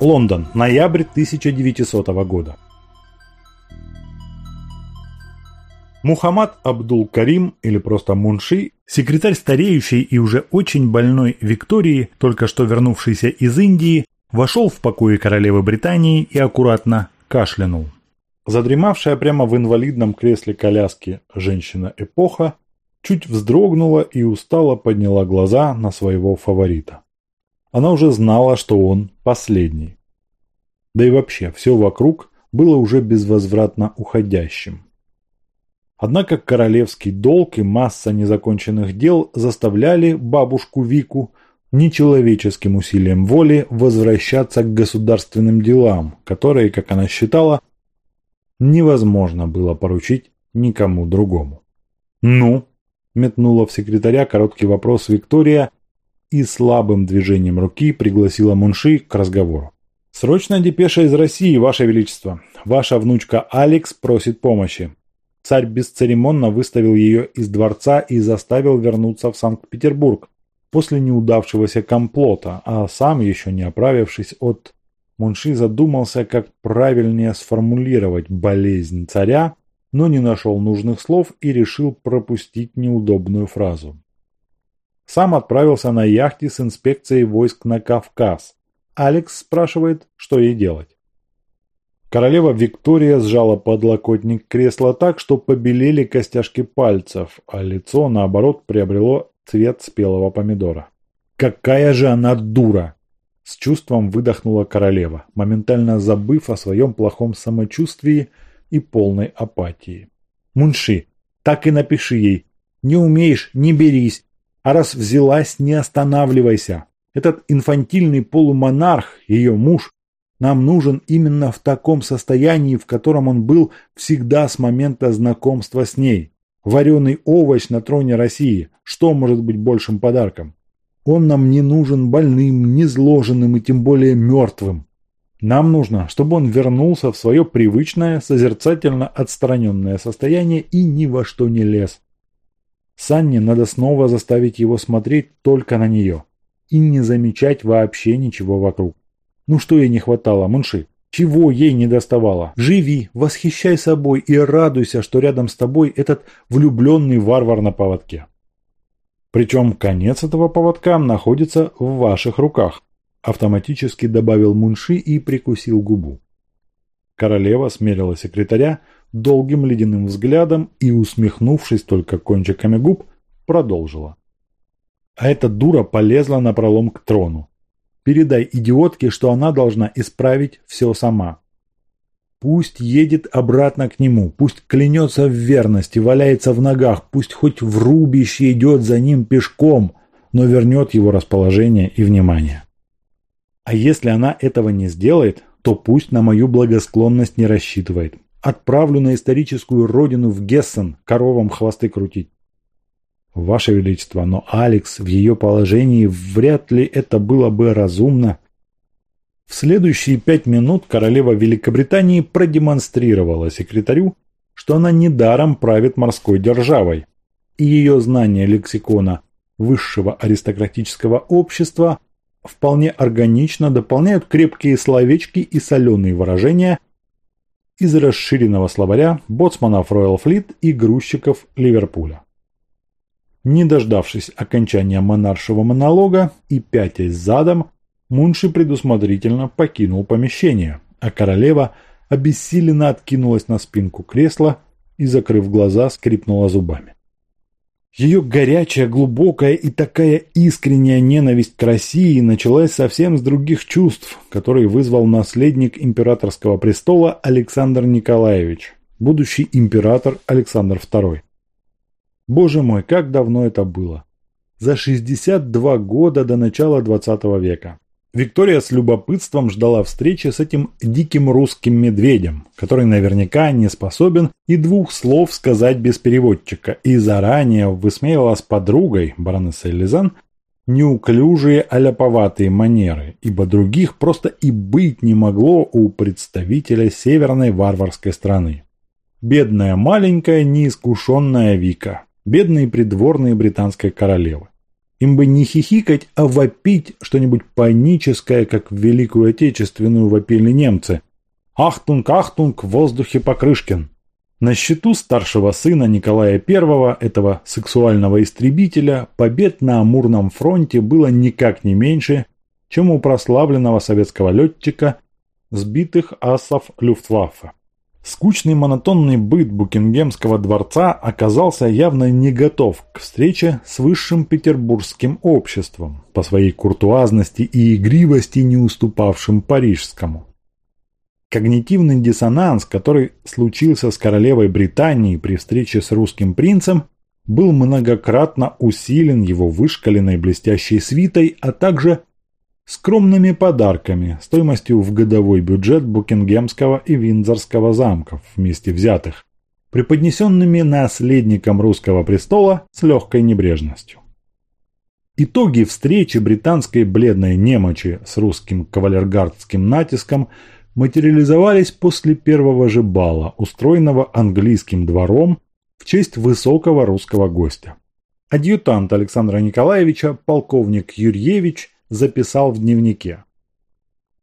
Лондон, ноябрь 1900 года. Мухаммад Абдул-Карим, или просто Мунши, секретарь стареющей и уже очень больной Виктории, только что вернувшийся из Индии, вошел в покои королевы Британии и аккуратно кашлянул. Задремавшая прямо в инвалидном кресле коляски женщина-эпоха чуть вздрогнула и устало подняла глаза на своего фаворита. Она уже знала, что он последний. Да и вообще, все вокруг было уже безвозвратно уходящим. Однако королевский долг и масса незаконченных дел заставляли бабушку Вику нечеловеческим усилием воли возвращаться к государственным делам, которые, как она считала, невозможно было поручить никому другому. «Ну?» – метнула в секретаря короткий вопрос Виктория и слабым движением руки пригласила Мунши к разговору. «Срочная депеша из России, Ваше Величество. Ваша внучка Алекс просит помощи. Царь бесцеремонно выставил ее из дворца и заставил вернуться в Санкт-Петербург после неудавшегося комплота, а сам, еще не оправившись от... Мунши задумался, как правильнее сформулировать болезнь царя, но не нашел нужных слов и решил пропустить неудобную фразу. Сам отправился на яхте с инспекцией войск на Кавказ. Алекс спрашивает, что ей делать. Королева Виктория сжала подлокотник кресла так, что побелели костяшки пальцев, а лицо, наоборот, приобрело цвет спелого помидора. «Какая же она дура!» С чувством выдохнула королева, моментально забыв о своем плохом самочувствии и полной апатии. «Мунши, так и напиши ей. Не умеешь – не берись. А раз взялась – не останавливайся. Этот инфантильный полумонарх, ее муж, нам нужен именно в таком состоянии, в котором он был всегда с момента знакомства с ней. Вареный овощ на троне России. Что может быть большим подарком? Он нам не нужен больным, незложенным и тем более мертвым. Нам нужно, чтобы он вернулся в свое привычное, созерцательно отстраненное состояние и ни во что не лез. Санне надо снова заставить его смотреть только на нее и не замечать вообще ничего вокруг. Ну что ей не хватало, Мунши? Чего ей не доставало? Живи, восхищай собой и радуйся, что рядом с тобой этот влюбленный варвар на поводке. Причем конец этого поводка находится в ваших руках, автоматически добавил Мунши и прикусил губу. Королева смерила секретаря долгим ледяным взглядом и, усмехнувшись только кончиками губ, продолжила. А эта дура полезла на пролом к трону. Передай идиотке, что она должна исправить все сама. Пусть едет обратно к нему, пусть клянется в верности, валяется в ногах, пусть хоть в рубище идет за ним пешком, но вернет его расположение и внимание. А если она этого не сделает, то пусть на мою благосклонность не рассчитывает. Отправлю на историческую родину в Гессен коровам хвосты крутить. Ваше Величество, но Алекс в ее положении вряд ли это было бы разумно. В следующие пять минут королева Великобритании продемонстрировала секретарю, что она недаром правит морской державой, и ее знание лексикона высшего аристократического общества вполне органично дополняют крепкие словечки и соленые выражения из расширенного словаря боцманов Royal Fleet и грузчиков Ливерпуля. Не дождавшись окончания монаршего монолога и пятясь задом, Мунши предусмотрительно покинул помещение, а королева обессиленно откинулась на спинку кресла и, закрыв глаза, скрипнула зубами. Ее горячая, глубокая и такая искренняя ненависть к России началась совсем с других чувств, которые вызвал наследник императорского престола Александр Николаевич, будущий император Александр II. Боже мой, как давно это было. За 62 года до начала 20 века. Виктория с любопытством ждала встречи с этим диким русским медведем, который наверняка не способен и двух слов сказать без переводчика, и заранее высмеивала с подругой, баронессой Лизан, неуклюжие аляповатые манеры, ибо других просто и быть не могло у представителя северной варварской страны. Бедная маленькая неискушенная Вика, бедные придворные британской королевы. Им бы не хихикать, а вопить что-нибудь паническое, как в Великую Отечественную вопили немцы. «Ахтунг, ахтунг, в воздухе Покрышкин!» На счету старшего сына Николая I, этого сексуального истребителя, побед на амурном фронте было никак не меньше, чем у прославленного советского летчика, сбитых асов Люфтваффе. Скучный монотонный быт Букингемского дворца оказался явно не готов к встрече с высшим петербургским обществом, по своей куртуазности и игривости не уступавшим парижскому. Когнитивный диссонанс, который случился с королевой Британии при встрече с русским принцем, был многократно усилен его вышкаленной блестящей свитой, а также скромными подарками стоимостью в годовой бюджет Букингемского и Виндзорского замков вместе взятых, преподнесенными наследником русского престола с легкой небрежностью. Итоги встречи британской бледной немочи с русским кавалергардским натиском материализовались после первого же бала, устроенного английским двором в честь высокого русского гостя. Адъютант Александра Николаевича, полковник Юрьевич, записал в дневнике.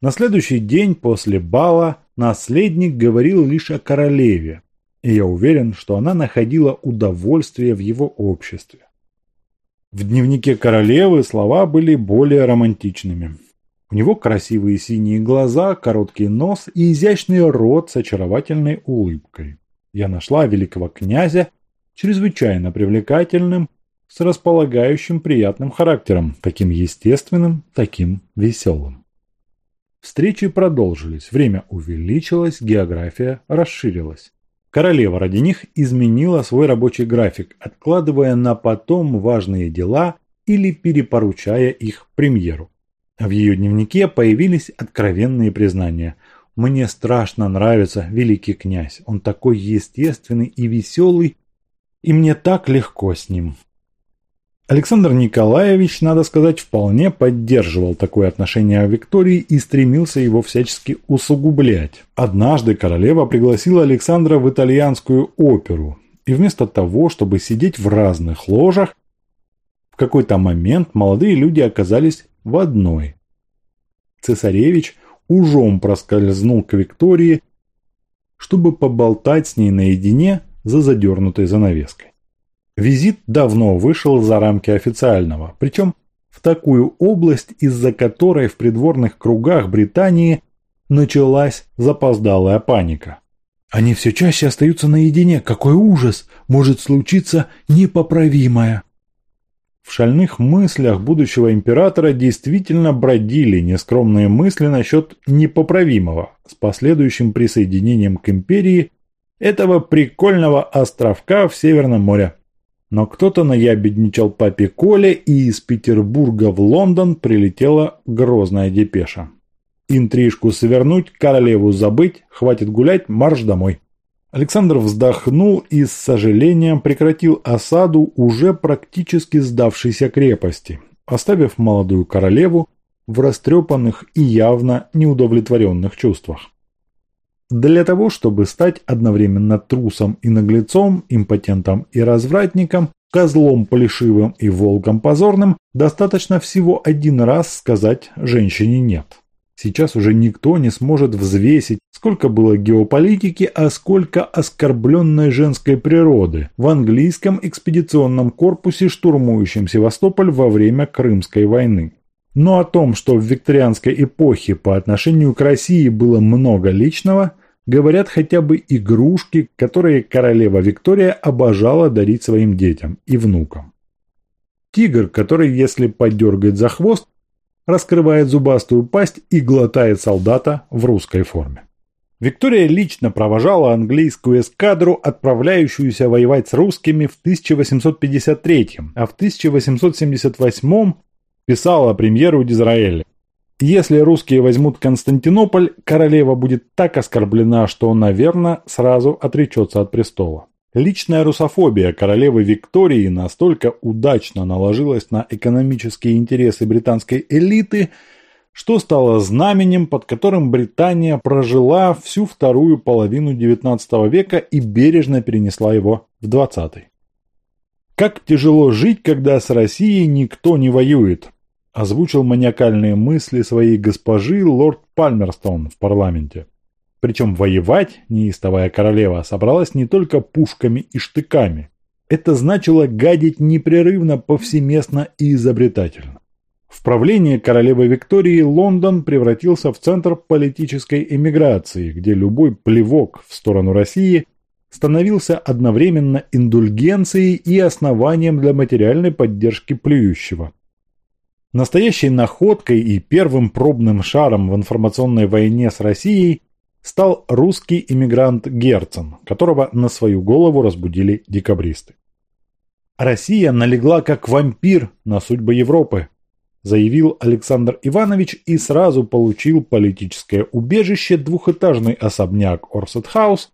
На следующий день после бала наследник говорил лишь о королеве, и я уверен, что она находила удовольствие в его обществе. В дневнике королевы слова были более романтичными. У него красивые синие глаза, короткий нос и изящный рот с очаровательной улыбкой. Я нашла великого князя чрезвычайно привлекательным с располагающим приятным характером, таким естественным, таким веселым. Встречи продолжились, время увеличилось, география расширилась. Королева ради них изменила свой рабочий график, откладывая на потом важные дела или перепоручая их премьеру. В ее дневнике появились откровенные признания. «Мне страшно нравится великий князь, он такой естественный и веселый, и мне так легко с ним. Александр Николаевич, надо сказать, вполне поддерживал такое отношение к Виктории и стремился его всячески усугублять. Однажды королева пригласила Александра в итальянскую оперу, и вместо того, чтобы сидеть в разных ложах, в какой-то момент молодые люди оказались в одной. Цесаревич ужом проскользнул к Виктории, чтобы поболтать с ней наедине за задернутой занавеской. Визит давно вышел за рамки официального, причем в такую область, из-за которой в придворных кругах Британии началась запоздалая паника. Они все чаще остаются наедине. Какой ужас! Может случиться непоправимое. В шальных мыслях будущего императора действительно бродили нескромные мысли насчет непоправимого с последующим присоединением к империи этого прикольного островка в Северном море. Но кто-то наябедничал папе Коле, и из Петербурга в Лондон прилетела грозная депеша. Интрижку свернуть, королеву забыть, хватит гулять, марш домой. Александр вздохнул и с сожалением прекратил осаду уже практически сдавшейся крепости, оставив молодую королеву в растрепанных и явно неудовлетворенных чувствах. Для того, чтобы стать одновременно трусом и наглецом, импотентом и развратником, козлом плешивым и волком позорным, достаточно всего один раз сказать женщине «нет». Сейчас уже никто не сможет взвесить, сколько было геополитики, а сколько оскорбленной женской природы в английском экспедиционном корпусе, штурмующем Севастополь во время Крымской войны. Но о том, что в викторианской эпохе по отношению к России было много личного, говорят хотя бы игрушки, которые королева Виктория обожала дарить своим детям и внукам. Тигр, который, если подергать за хвост, раскрывает зубастую пасть и глотает солдата в русской форме. Виктория лично провожала английскую эскадру, отправляющуюся воевать с русскими в 1853, а в 1878 писала премьеру Дизраэля. Если русские возьмут Константинополь, королева будет так оскорблена, что, наверное, сразу отречется от престола. Личная русофобия королевы Виктории настолько удачно наложилась на экономические интересы британской элиты, что стало знаменем, под которым Британия прожила всю вторую половину XIX века и бережно перенесла его в XX. Как тяжело жить, когда с Россией никто не воюет, озвучил маниакальные мысли своей госпожи лорд Пальмерстон в парламенте. Причем воевать неистовая королева собралась не только пушками и штыками. Это значило гадить непрерывно, повсеместно и изобретательно. В правлении королевы Виктории Лондон превратился в центр политической эмиграции, где любой плевок в сторону России становился одновременно индульгенцией и основанием для материальной поддержки плюющего. Настоящей находкой и первым пробным шаром в информационной войне с Россией стал русский эмигрант Герцен, которого на свою голову разбудили декабристы. Россия налегла как вампир на судьбы Европы, заявил Александр Иванович и сразу получил политическое убежище двухэтажный особняк Орсет-хаус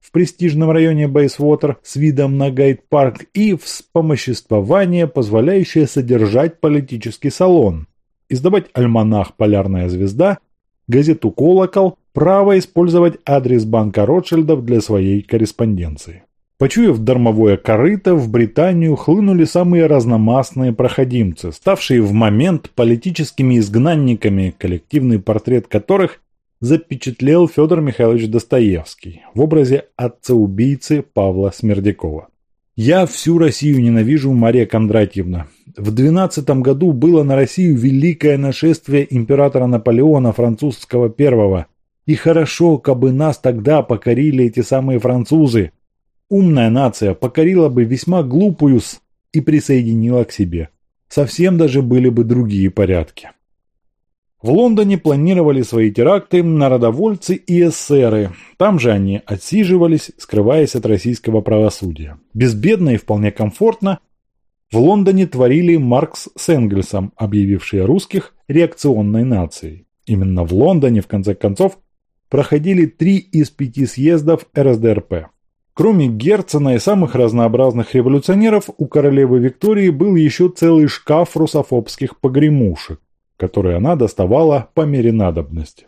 в престижном районе Бейсвотер с видом на Гайд-парк и вспомоществование, позволяющее содержать политический салон, издавать альманах «Полярная звезда», газету «Колокол», право использовать адрес банка Ротшильдов для своей корреспонденции. Почуяв дармовое корыто, в Британию хлынули самые разномастные проходимцы, ставшие в момент политическими изгнанниками, коллективный портрет которых запечатлел Федор Михайлович Достоевский в образе отца-убийцы Павла Смердякова. «Я всю Россию ненавижу, Мария Кондратьевна. В двенадцатом году было на Россию великое нашествие императора Наполеона французского первого. И хорошо, кабы нас тогда покорили эти самые французы, Умная нация покорила бы весьма глупую с и присоединила к себе. Совсем даже были бы другие порядки. В Лондоне планировали свои теракты народовольцы и эсеры. Там же они отсиживались, скрываясь от российского правосудия. Безбедно и вполне комфортно в Лондоне творили Маркс с Энгельсом, объявившие русских реакционной нацией. Именно в Лондоне, в конце концов, проходили три из пяти съездов РСДРП. Кроме Герцена и самых разнообразных революционеров, у королевы Виктории был еще целый шкаф русофобских погремушек, которые она доставала по мере надобности.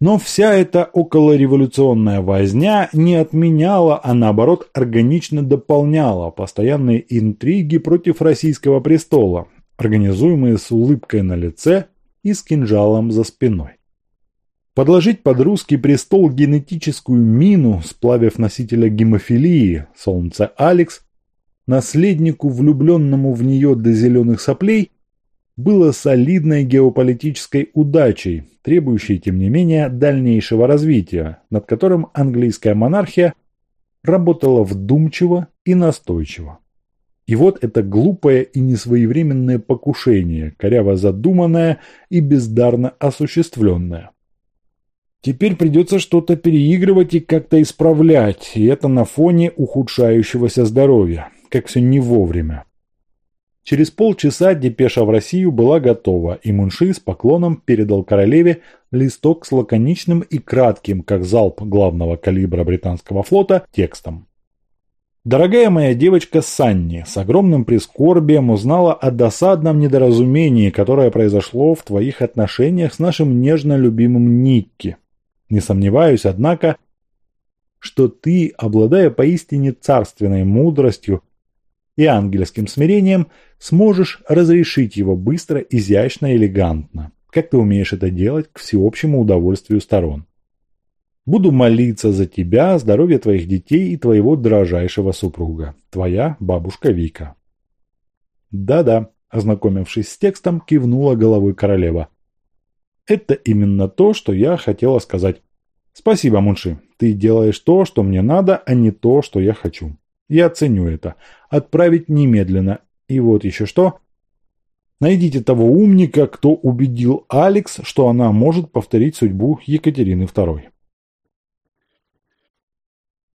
Но вся эта околореволюционная возня не отменяла, а наоборот органично дополняла постоянные интриги против российского престола, организуемые с улыбкой на лице и с кинжалом за спиной. Подложить под русский престол генетическую мину, сплавив носителя гемофилии, солнце Алекс, наследнику, влюбленному в нее до зеленых соплей, было солидной геополитической удачей, требующей, тем не менее, дальнейшего развития, над которым английская монархия работала вдумчиво и настойчиво. И вот это глупое и несвоевременное покушение, коряво задуманное и бездарно осуществленное. Теперь придется что-то переигрывать и как-то исправлять, и это на фоне ухудшающегося здоровья, как все не вовремя. Через полчаса депеша в Россию была готова, и Мунши с поклоном передал королеве листок с лаконичным и кратким, как залп главного калибра британского флота, текстом. Дорогая моя девочка Санни с огромным прискорбием узнала о досадном недоразумении, которое произошло в твоих отношениях с нашим нежно любимым Никки. Не сомневаюсь, однако, что ты, обладая поистине царственной мудростью и ангельским смирением, сможешь разрешить его быстро, изящно, элегантно, как ты умеешь это делать к всеобщему удовольствию сторон. Буду молиться за тебя, здоровье твоих детей и твоего дрожайшего супруга. Твоя бабушка Вика. Да-да, ознакомившись с текстом, кивнула головой королева. Это именно то, что я хотела сказать. Спасибо, Мунши. Ты делаешь то, что мне надо, а не то, что я хочу. Я ценю это. Отправить немедленно. И вот еще что. Найдите того умника, кто убедил Алекс, что она может повторить судьбу Екатерины II.